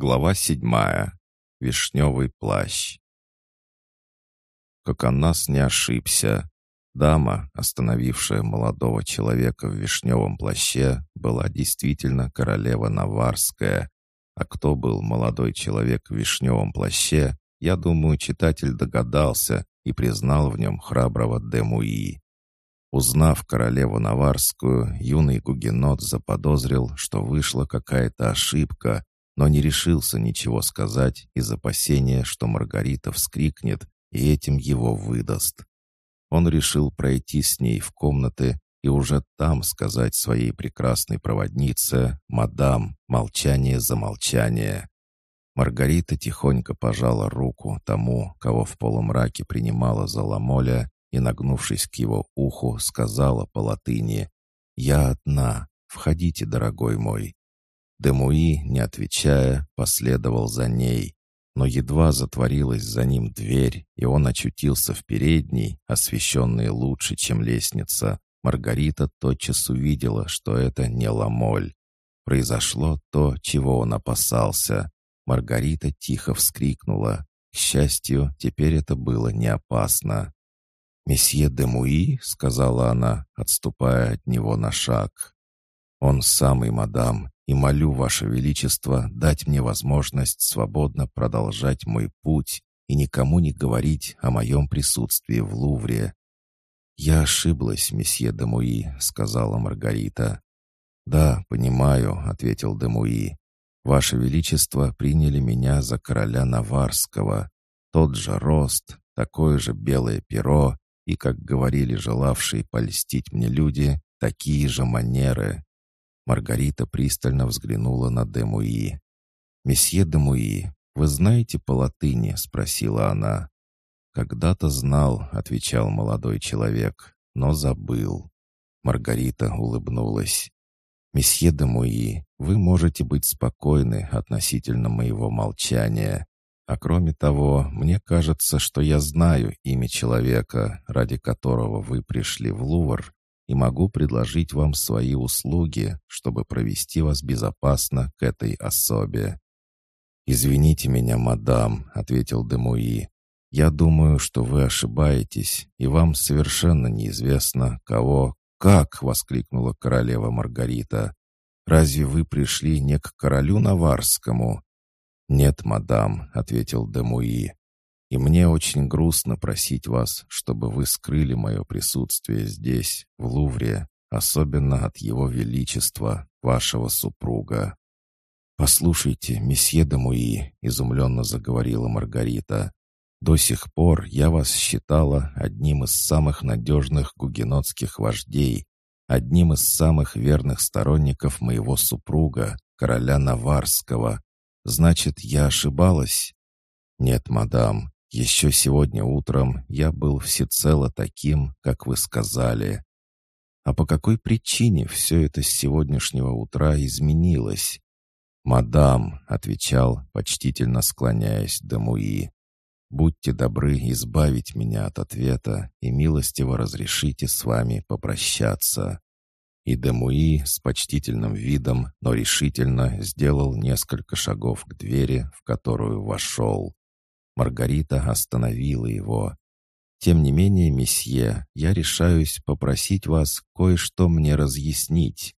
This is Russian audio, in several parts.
Глава седьмая. Вишневый плащ. Как Коконас не ошибся. Дама, остановившая молодого человека в вишневом плаще, была действительно королева Наварская. А кто был молодой человек в вишневом плаще, я думаю, читатель догадался и признал в нем храброго Демуи. Узнав королеву Наварскую, юный гугенот заподозрил, что вышла какая-то ошибка, но не решился ничего сказать из опасения, что Маргарита вскрикнет и этим его выдаст. Он решил пройти с ней в комнаты и уже там сказать своей прекрасной проводнице «Мадам, молчание за молчание». Маргарита тихонько пожала руку тому, кого в полумраке принимала за ламоля, и, нагнувшись к его уху, сказала по латыни «Я одна, входите, дорогой мой». Демуи, не отвечая, последовал за ней, но едва затворилась за ним дверь, и он очутился в передней, освещенной лучше, чем лестница. Маргарита тотчас увидела, что это не ламоль. Произошло то, чего он опасался. Маргарита тихо вскрикнула. К счастью, теперь это было не опасно. «Месье де Муи», — сказала она, отступая от него на шаг. «Он самый, мадам, и молю, Ваше Величество, дать мне возможность свободно продолжать мой путь и никому не говорить о моем присутствии в Лувре». «Я ошиблась, месье Демуи», — сказала Маргарита. «Да, понимаю», — ответил Демуи. «Ваше Величество приняли меня за короля Наварского. Тот же рост, такое же белое перо и, как говорили желавшие польстить мне люди, такие же манеры. Маргарита пристально взглянула на Демуи. «Месье Демуи, вы знаете по латыни?» — спросила она. «Когда-то знал», — отвечал молодой человек, — «но забыл». Маргарита улыбнулась. «Месье Демуи, вы можете быть спокойны относительно моего молчания. А кроме того, мне кажется, что я знаю имя человека, ради которого вы пришли в Лувр, и могу предложить вам свои услуги, чтобы провести вас безопасно к этой особе». «Извините меня, мадам», — ответил Демуи. «Я думаю, что вы ошибаетесь, и вам совершенно неизвестно, кого...» «Как?» — воскликнула королева Маргарита. «Разве вы пришли не к королю Наварскому?» «Нет, мадам», — ответил Демуи. И мне очень грустно просить вас, чтобы вы скрыли мое присутствие здесь, в Лувре, особенно от его величества, вашего супруга». «Послушайте, месье Дамуи», — изумленно заговорила Маргарита, «до сих пор я вас считала одним из самых надежных гугенотских вождей, одним из самых верных сторонников моего супруга, короля Наварского. Значит, я ошибалась?» «Нет, мадам, еще сегодня утром я был всецело таким, как вы сказали. А по какой причине все это с сегодняшнего утра изменилось? «Мадам», — отвечал, почтительно склоняясь до Муи, «будьте добры избавить меня от ответа и милостиво разрешите с вами попрощаться». И Демуи с почтительным видом, но решительно сделал несколько шагов к двери, в которую вошел. Маргарита остановила его. «Тем не менее, месье, я решаюсь попросить вас кое-что мне разъяснить.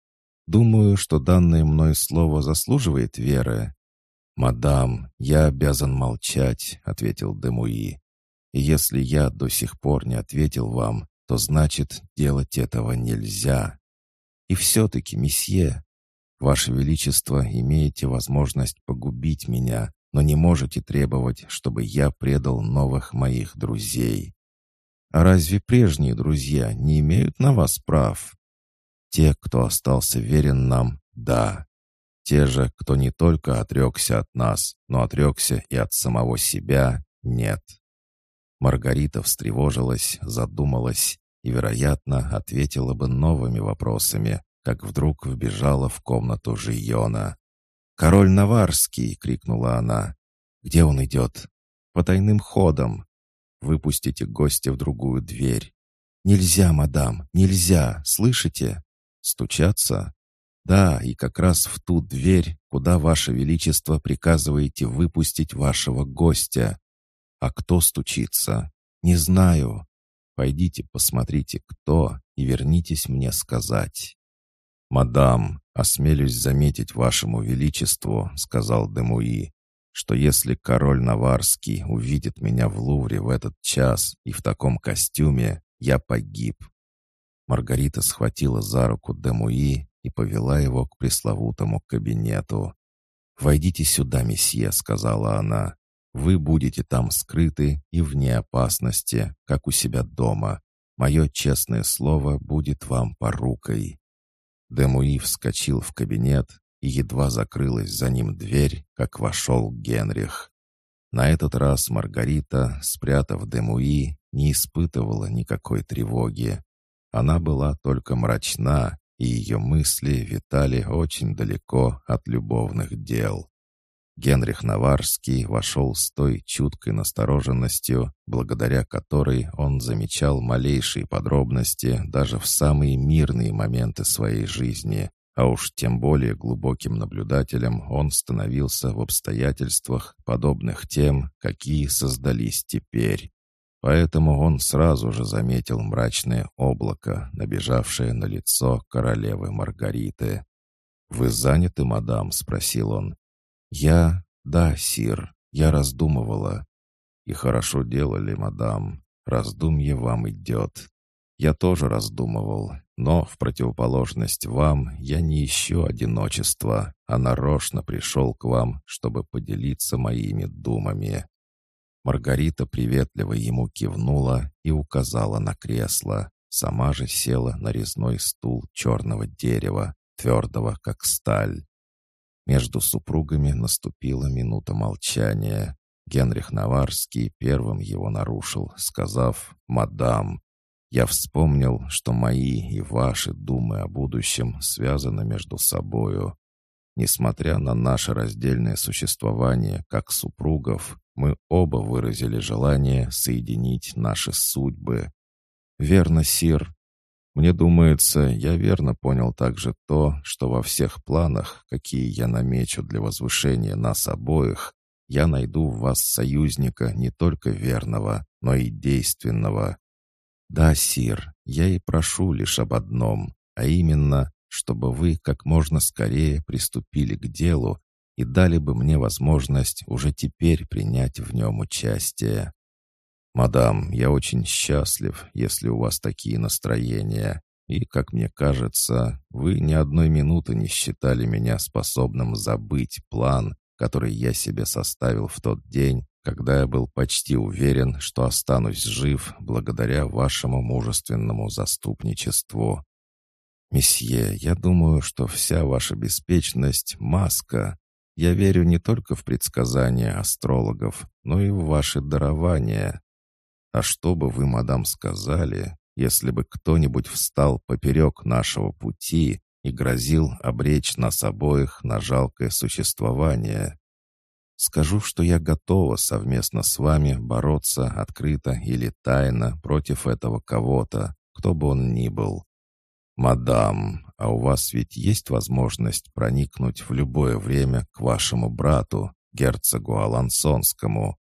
Думаю, что данное мной слово заслуживает веры». «Мадам, я обязан молчать», — ответил Демуи. «И если я до сих пор не ответил вам, то значит, делать этого нельзя. И все-таки, месье, Ваше Величество, имеете возможность погубить меня, но не можете требовать, чтобы я предал новых моих друзей. А разве прежние друзья не имеют на вас прав? Те, кто остался верен нам, да. Те же, кто не только отрекся от нас, но отрекся и от самого себя, нет. Маргарита встревожилась, задумалась и, вероятно, ответила бы новыми вопросами, как вдруг вбежала в комнату Жиона. «Король Наварский!» — крикнула она. «Где он идет?» «Потайным ходом. Выпустите гостя в другую дверь». «Нельзя, мадам, нельзя, слышите?» «Стучаться?» Да, и как раз в ту дверь, куда Ваше Величество приказываете выпустить вашего гостя. А кто стучится? Не знаю. Пойдите посмотрите, кто, и вернитесь мне сказать. «Мадам, осмелюсь заметить вашему величеству», — сказал Демуи, «что если король Наварский увидит меня в Лувре в этот час и в таком костюме, я погиб». Маргарита схватила за руку Демуи и повела его к пресловутому кабинету. «Войдите сюда, месье», — сказала она. «Вы будете там скрыты и вне опасности, как у себя дома. Мое честное слово будет вам порукой». Демуи вскочил в кабинет, и едва закрылась за ним дверь, как вошел Генрих. На этот раз Маргарита, спрятав Демуи, не испытывала никакой тревоги. Она была только мрачна, и ее мысли витали очень далеко от любовных дел. Генрих Наварский вошел с той чуткой настороженностью, благодаря которой он замечал малейшие подробности даже в самые мирные моменты своей жизни, а уж тем более глубоким наблюдателем он становился в обстоятельствах, подобных тем, какие создались теперь. Поэтому он сразу же заметил мрачное облако, набежавшее на лицо королевы Маргариты. «Вы заняты, мадам?» — спросил он. «Я... Да, сир, я раздумывала». «И хорошо делали, мадам. Раздумье вам идет. Я тоже раздумывал, но в противоположность вам я не ищу одиночества, а нарочно пришел к вам, чтобы поделиться моими думами». Маргарита приветливо ему кивнула и указала на кресло. Сама же села на резной стул черного дерева, твердого, как сталь. Между супругами наступила минута молчания. Генрих Наварский первым его нарушил, сказав «Мадам, я вспомнил, что мои и ваши думы о будущем связаны между собою. Несмотря на наше раздельное существование как супругов, мы оба выразили желание соединить наши судьбы. Верно, Сир, мне думается, я верно понял также то, что во всех планах, какие я намечу для возвышения нас обоих, я найду в вас союзника не только верного, но и действенного. Да, Сир, я и прошу лишь об одном, а именно, чтобы вы как можно скорее приступили к делу и дали бы мне возможность уже теперь принять в нем участие. «Мадам, я очень счастлив, если у вас такие настроения, и, как мне кажется, вы ни одной минуты не считали меня способным забыть план, который я себе составил в тот день, когда я был почти уверен, что останусь жив благодаря вашему мужественному заступничеству. Месье, я думаю, что вся ваша беспечность — маска. Я верю не только в предсказания астрологов, но и в ваши дарования. А что бы вы, мадам, сказали, если бы кто-нибудь встал поперек нашего пути и грозил обречь нас обоих на жалкое существование? Скажу, что я готова совместно с вами бороться открыто или тайно против этого кого-то, кто бы он ни был. «Мадам, а у вас ведь есть возможность проникнуть в любое время к вашему брату, герцогу Алансонскому,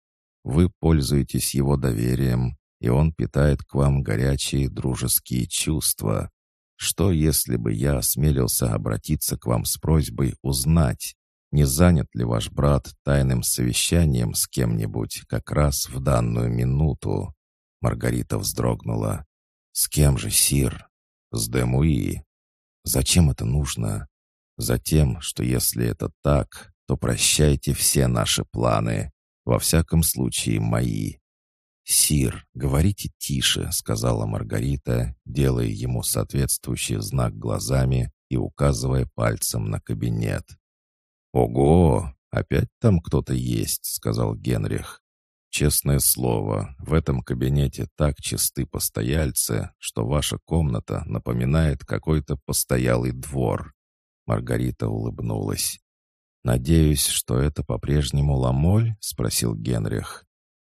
вы пользуетесь его доверием, и он питает к вам горячие дружеские чувства. Что, если бы я осмелился обратиться к вам с просьбой узнать, не занят ли ваш брат тайным совещанием с кем-нибудь как раз в данную минуту?» Маргарита вздрогнула. «С кем же, Сир?» «С Демуи». «Зачем это нужно?» «Затем, что если это так, то прощайте все наши планы. Во всяком случае, мои. «Сир, говорите тише», — сказала Маргарита, делая ему соответствующий знак глазами и указывая пальцем на кабинет. «Ого! Опять там кто-то есть», — сказал Генрих. «Честное слово, в этом кабинете так чисты постояльцы, что ваша комната напоминает какой-то постоялый двор». Маргарита улыбнулась. «Надеюсь, что это по-прежнему Ламоль?» — спросил Генрих.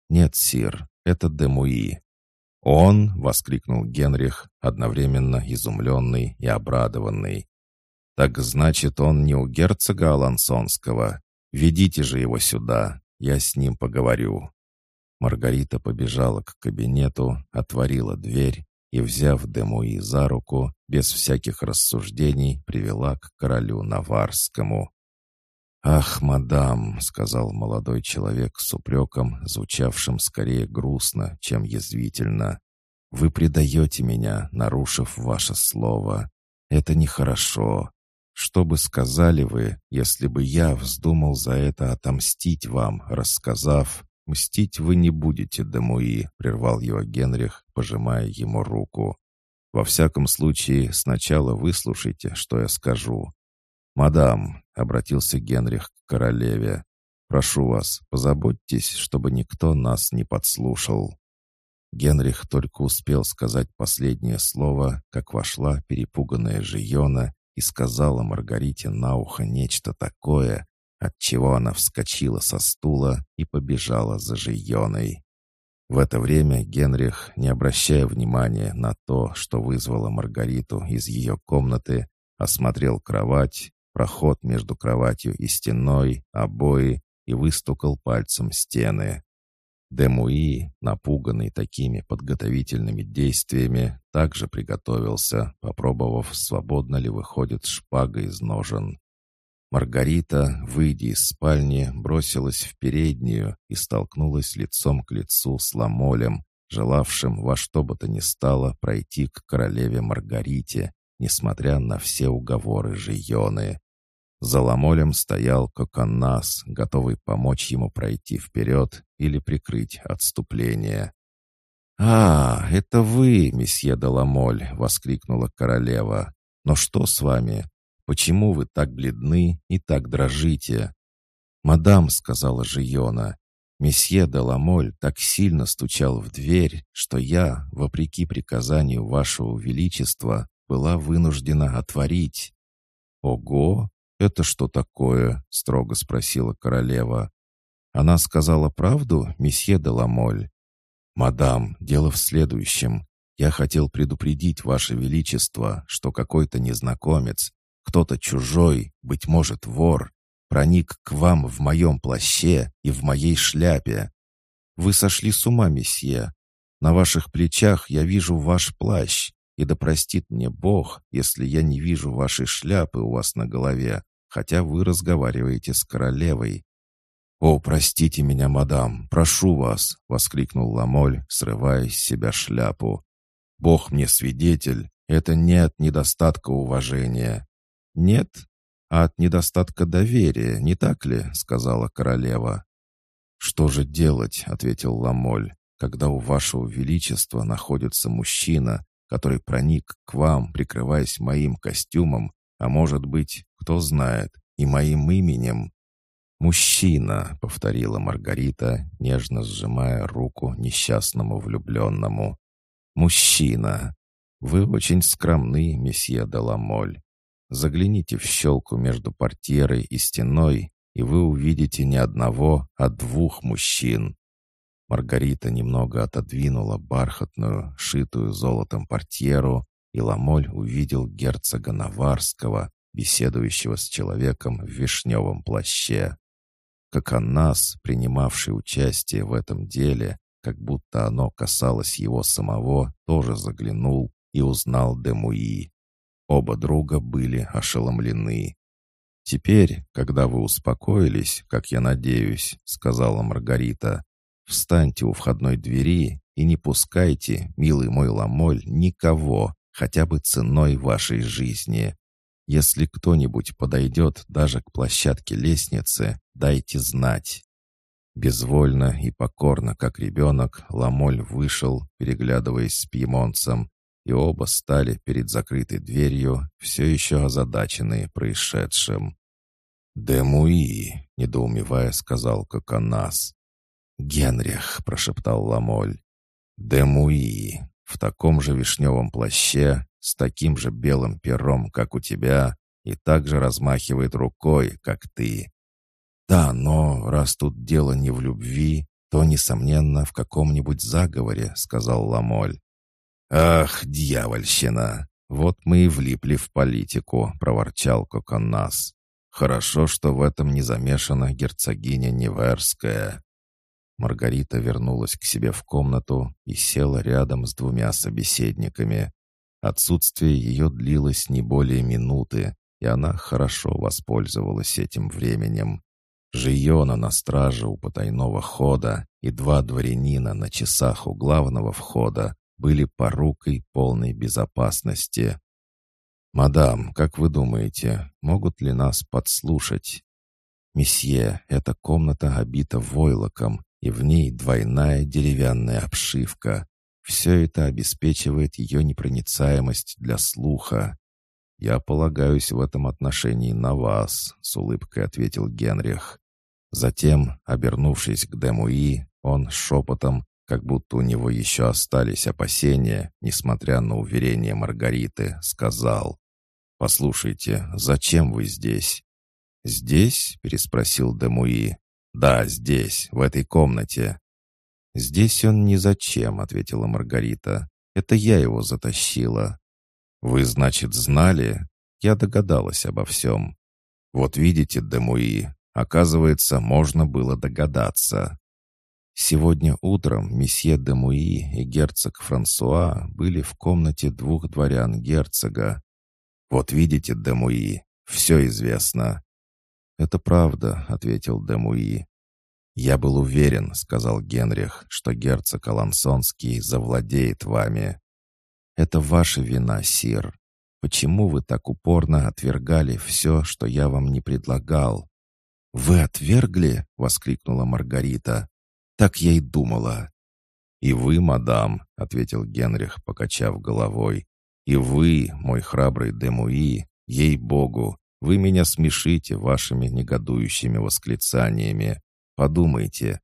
«Нет, сир, это Демуи». «Он!» — воскликнул Генрих, одновременно изумленный и обрадованный. «Так значит, он не у герцога Алансонского? Ведите же его сюда, я с ним поговорю». Маргарита побежала к кабинету, отворила дверь и, взяв Демуи за руку, без всяких рассуждений привела к королю Наварскому. «Ах, мадам», — сказал молодой человек с упреком, звучавшим скорее грустно, чем язвительно, — «вы предаете меня, нарушив ваше слово. Это нехорошо. Что бы сказали вы, если бы я вздумал за это отомстить вам, рассказав, «Мстить вы не будете, Демуи», — прервал его Генрих, пожимая ему руку. «Во всяком случае, сначала выслушайте, что я скажу». «Мадам», — обратился Генрих к королеве, — «прошу вас, позаботьтесь, чтобы никто нас не подслушал». Генрих только успел сказать последнее слово, как вошла перепуганная Жиона и сказала Маргарите на ухо нечто такое, отчего она вскочила со стула и побежала за Жийоной. В это время Генрих, не обращая внимания на то, что вызвало Маргариту из ее комнаты, осмотрел кровать, проход между кроватью и стеной, обои и выстукал пальцем стены. Демуи, напуганный такими подготовительными действиями, также приготовился, попробовав, свободно ли выходит шпага из ножен. Маргарита, выйдя из спальни, бросилась в переднюю и столкнулась лицом к лицу с Ламолем, желавшим во что бы то ни стало пройти к королеве Маргарите, несмотря на все уговоры Жионы. За Ламолем стоял Коконнас, готовый помочь ему пройти вперед или прикрыть отступление. «А, это вы, месье де Ламоль!» — воскликнула королева. «Но что с вами? Почему вы так бледны и так дрожите?» «Мадам», — сказала Жиона, — «месье де Ламоль так сильно стучал в дверь, что я, вопреки приказанию вашего величества, была вынуждена отворить». «Ого! Это что такое?» — строго спросила королева. «Она сказала правду, месье де Ламоль?» «Мадам, дело в следующем. Я хотел предупредить ваше величество, что какой-то незнакомец, кто-то чужой, быть может, вор, проник к вам в моем плаще и в моей шляпе. Вы сошли с ума, месье. На ваших плечах я вижу ваш плащ, и да простит мне Бог, если я не вижу вашей шляпы у вас на голове, хотя вы разговариваете с королевой». «О, простите меня, мадам, прошу вас!» — воскликнул Ламоль, срывая с себя шляпу. «Бог мне свидетель, это не от недостатка уважения. «Нет, а от недостатка доверия, не так ли?» — сказала королева. «Что же делать?» — ответил Ламоль, «когда у вашего величества находится мужчина, который проник к вам, прикрываясь моим костюмом, а может быть, кто знает, и моим именем». «Мужчина», — повторила Маргарита, нежно сжимая руку несчастному влюбленному. «Мужчина. Вы очень скромны, месье Деламоль. Загляните в щелку между портьерой и стеной, и вы увидите не одного, а двух мужчин. Маргарита немного отодвинула бархатную, шитую золотом портьеру, и Ламоль увидел герцога Наварского, беседующего с человеком в вишневом плаще. Как Аннас, принимавший участие в этом деле, как будто оно касалось его самого, тоже заглянул и узнал Демуи. Оба друга были ошеломлены. «Теперь, когда вы успокоились, как я надеюсь», — сказала Маргарита, «встаньте у входной двери и не пускайте, милый мой Ламоль, никого, хотя бы ценой вашей жизни. Если кто-нибудь подойдет даже к площадке лестницы, дайте знать». Безвольно и покорно, как ребенок, Ламоль вышел, переглядываясь с пьемонцем, и оба стали перед закрытой дверью, все еще озадаченные происшедшим. «Демуи», — недоумевая сказал Коконас. «Генрих», — прошептал Ламоль. «Демуи, в таком же вишневом плаще, с таким же белым пером, как у тебя, и также размахивает рукой, как ты. Да, но раз тут дело не в любви, то, несомненно, в каком-нибудь заговоре», — сказал Ламоль. «Ах, дьявольщина! «Вот мы и влипли в политику», — проворчал Коконнас. «Хорошо, что в этом не замешана герцогиня Неверская». Маргарита вернулась к себе в комнату и села рядом с двумя собеседниками. Отсутствие ее длилось не более минуты, и она хорошо воспользовалась этим временем. Жиона на страже у потайного хода и два дворянина на часах у главного входа были порукой полной безопасности. «Мадам, как вы думаете, могут ли нас подслушать?» «Месье, эта комната обита войлоком, и в ней двойная деревянная обшивка. Все это обеспечивает ее непроницаемость для слуха». «Я полагаюсь в этом отношении на вас», — с улыбкой ответил Генрих. Затем, обернувшись к Демуи, он шепотом как будто у него еще остались опасения, несмотря на уверение Маргариты, сказал. «Послушайте, зачем вы здесь?» «Здесь?» — переспросил Демуи. «Да, здесь, в этой комнате». «Здесь он ни зачем», — ответила Маргарита. «Это я его затащила». «Вы, значит, знали?» Я догадалась обо всем. «Вот видите, Демуи, оказывается, можно было догадаться». Сегодня утром месье де Муи и герцог Франсуа были в комнате двух дворян герцога. «Вот видите, де Муи, все известно». «Это правда», — ответил де Муи. «Я был уверен», — сказал Генрих, «что герцог Алансонский завладеет вами». «Это ваша вина, сир. Почему вы так упорно отвергали все, что я вам не предлагал?» «Вы отвергли?» — воскликнула Маргарита. Так я и думала». «И вы, мадам», — ответил Генрих, покачав головой, «и вы, мой храбрый Демуи, ей-богу, вы меня смешите вашими негодующими восклицаниями. Подумайте,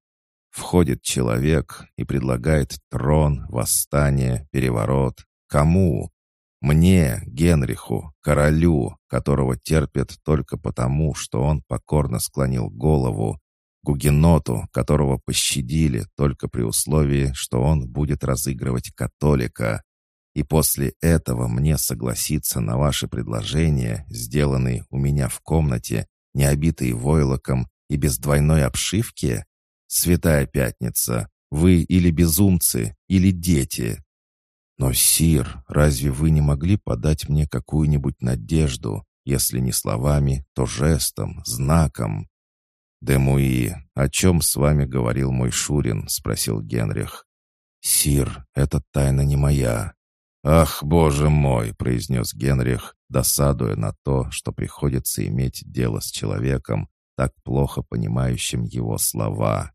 входит человек и предлагает трон, восстание, переворот. Кому? Мне, Генриху, королю, которого терпят только потому, что он покорно склонил голову, Гугеноту, которого пощадили только при условии, что он будет разыгрывать католика. И после этого мне согласиться на ваши предложения, сделанные у меня в комнате, не обитые войлоком и без двойной обшивки? Святая Пятница, вы или безумцы, или дети. Но, Сир, разве вы не могли подать мне какую-нибудь надежду, если не словами, то жестом, знаком? «Демуи, о чем с вами говорил мой Шурин?» — спросил Генрих. «Сир, эта тайна не моя». «Ах, боже мой!» — произнес Генрих, досадуя на то, что приходится иметь дело с человеком, так плохо понимающим его слова.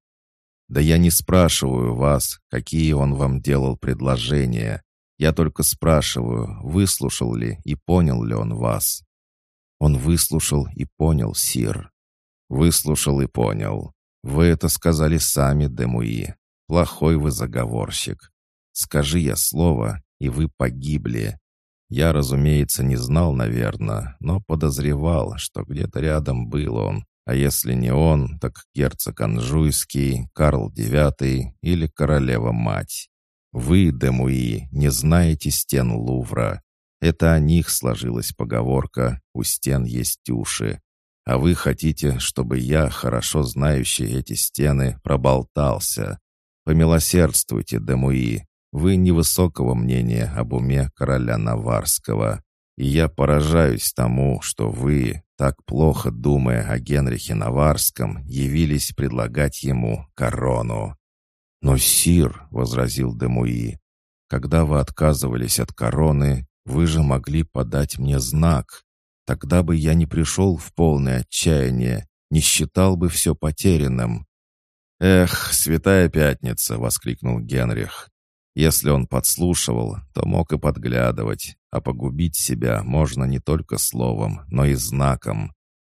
«Да я не спрашиваю вас, какие он вам делал предложения. Я только спрашиваю, выслушал ли и понял ли он вас». «Он выслушал и понял, Сир», Выслушал и понял. Вы это сказали сами, Демуи. Плохой вы заговорщик. Скажи я слово, и вы погибли. Я, разумеется, не знал, наверное, но подозревал, что где-то рядом был он, а если не он, так герцог Анжуйский, Карл IX или королева-мать. Вы, Демуи, не знаете стен Лувра. Это о них сложилась поговорка «У стен есть уши». А вы хотите, чтобы я, хорошо знающий эти стены, проболтался. Помилосердствуйте, Демуи. Вы невысокого мнения об уме короля Наварского. И я поражаюсь тому, что вы, так плохо думая о Генрихе Наварском, явились предлагать ему корону. «Но, Сир», — возразил Демуи, — «когда вы отказывались от короны, вы же могли подать мне знак. Тогда бы я не пришел в полное отчаяние, не считал бы все потерянным. «Эх, святая пятница!» — воскликнул Генрих. Если он подслушивал, то мог и подглядывать, а погубить себя можно не только словом, но и знаком.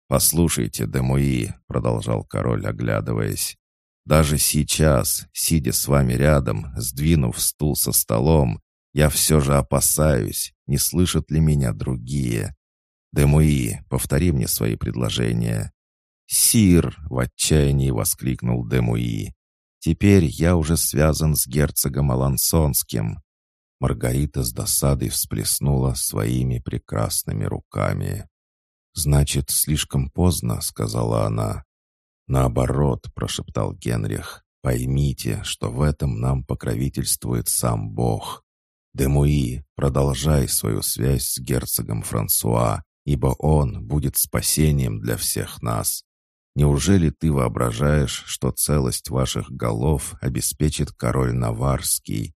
«Послушайте, Демуи», — продолжал король, оглядываясь, «даже сейчас, сидя с вами рядом, сдвинув стул со столом, я все же опасаюсь, не слышат ли меня другие. «Демуи, повтори мне свои предложения». «Сир!» — в отчаянии воскликнул Демуи. «Теперь я уже связан с герцогом Алансонским». Маргарита с досадой всплеснула своими прекрасными руками. «Значит, слишком поздно», — сказала она. «Наоборот», — прошептал Генрих, — «поймите, что в этом нам покровительствует сам Бог. Демуи, продолжай свою связь с герцогом Франсуа, ибо он будет спасением для всех нас. Неужели ты воображаешь, что целость ваших голов обеспечит король Наварский?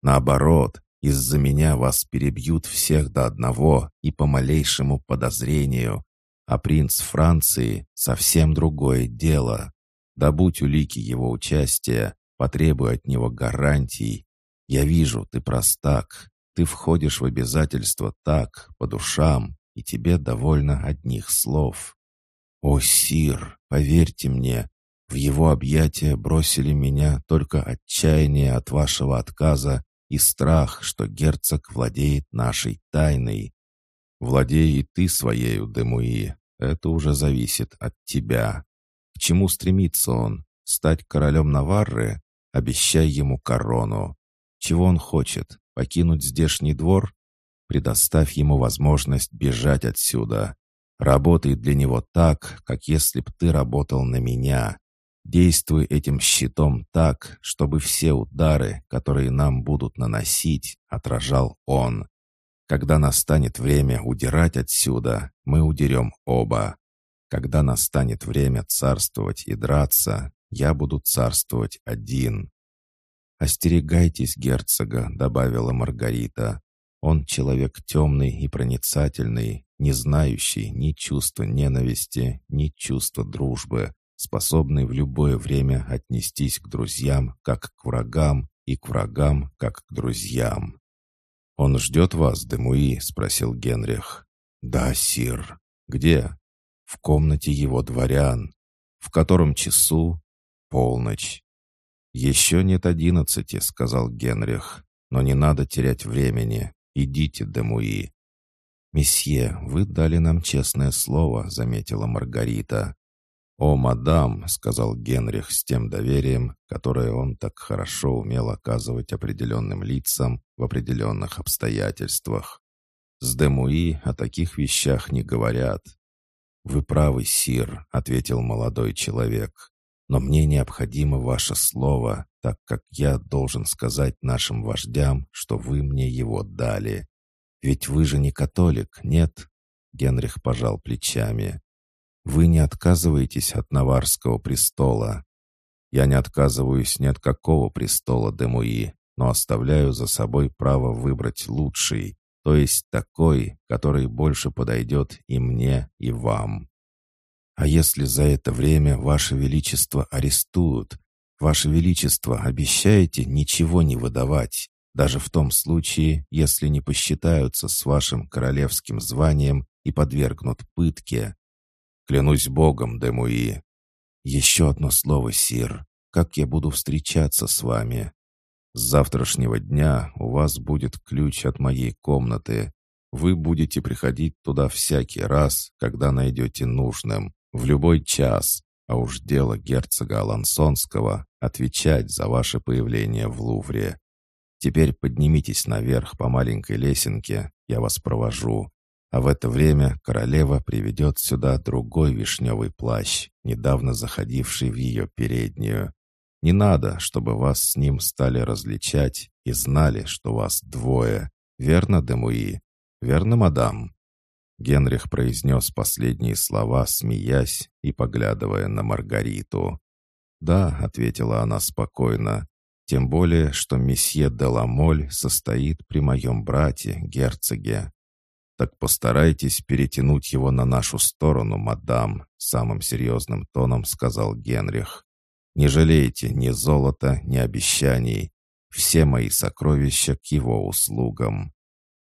Наоборот, из-за меня вас перебьют всех до одного и по малейшему подозрению. А принц Франции — совсем другое дело. Добудь улики его участия, потребуй от него гарантий. Я вижу, ты простак. Ты входишь в обязательства так, по душам, и тебе довольно одних слов. О, Сир, поверьте мне, в его объятия бросили меня только отчаяние от вашего отказа и страх, что герцог владеет нашей тайной. Владей и ты своею, Демуи, это уже зависит от тебя. К чему стремится он? Стать королем Наварры? Обещай ему корону. Чего он хочет? Покинуть здешний двор? Предоставь ему возможность бежать отсюда. Работай для него так, как если б ты работал на меня. Действуй этим щитом так, чтобы все удары, которые нам будут наносить, отражал он. Когда настанет время удирать отсюда, мы удерем оба. Когда настанет время царствовать и драться, я буду царствовать один. «Остерегайтесь герцога», — добавила Маргарита. «Он человек темный и проницательный, не знающий ни чувства ненависти, ни чувства дружбы способный в любое время отнестись к друзьям как к врагам и к врагам как к друзьям. «Он ждет вас, Демуи?» — спросил Генрих. «Да, сир. Где?» «В комнате его дворян. В котором часу?» «Полночь». «Еще нет одиннадцати», — сказал Генрих. «Но не надо терять времени. Идите, Демуи». «Месье, вы дали нам честное слово», — заметила Маргарита. «О, мадам», — сказал Генрих с тем доверием, которое он так хорошо умел оказывать определенным лицам в определенных обстоятельствах. «С Демуи о таких вещах не говорят». «Вы правы, сир», — ответил молодой человек. «Но мне необходимо ваше слово, так как я должен сказать нашим вождям, что вы мне его дали. Ведь вы же не католик, нет?» Генрих пожал плечами. Вы не отказываетесь от Наварского престола. Я не отказываюсь ни от какого престола Демуи, но оставляю за собой право выбрать лучший, то есть такой, который больше подойдет и мне, и вам. А если за это время Ваше Величество арестуют, Ваше Величество обещаете ничего не выдавать, даже в том случае, если не посчитаются с вашим королевским званием и подвергнут пытке. Клянусь богом, Демуи. Еще одно слово, Сир. Как я буду встречаться с вами? С завтрашнего дня у вас будет ключ от моей комнаты. Вы будете приходить туда всякий раз, когда найдете нужным, в любой час. А уж дело герцога Алансонского — отвечать за ваше появление в Лувре. Теперь поднимитесь наверх по маленькой лесенке, я вас провожу. А в это время королева приведет сюда другой вишневый плащ, недавно заходивший в ее переднюю. Не надо, чтобы вас с ним стали различать и знали, что вас двое. Верно, Демуи? Верно, мадам?» Генрих произнес последние слова, смеясь и поглядывая на Маргариту. «Да», — ответила она спокойно, — «тем более, что месье де Ламоль состоит при моем брате, герцоге. «Так постарайтесь перетянуть его на нашу сторону, мадам», — самым серьезным тоном сказал Генрих. «Не жалейте ни золота, ни обещаний. Все мои сокровища к его услугам».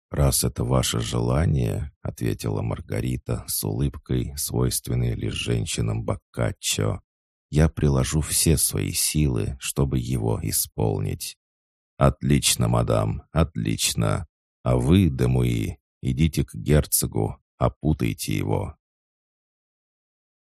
«Раз это ваше желание», — ответила Маргарита с улыбкой, свойственной лишь женщинам Боккаччо, «я приложу все свои силы, чтобы его исполнить». «Отлично, мадам, отлично. А вы, Демуи, Идите к герцогу, опутайте его,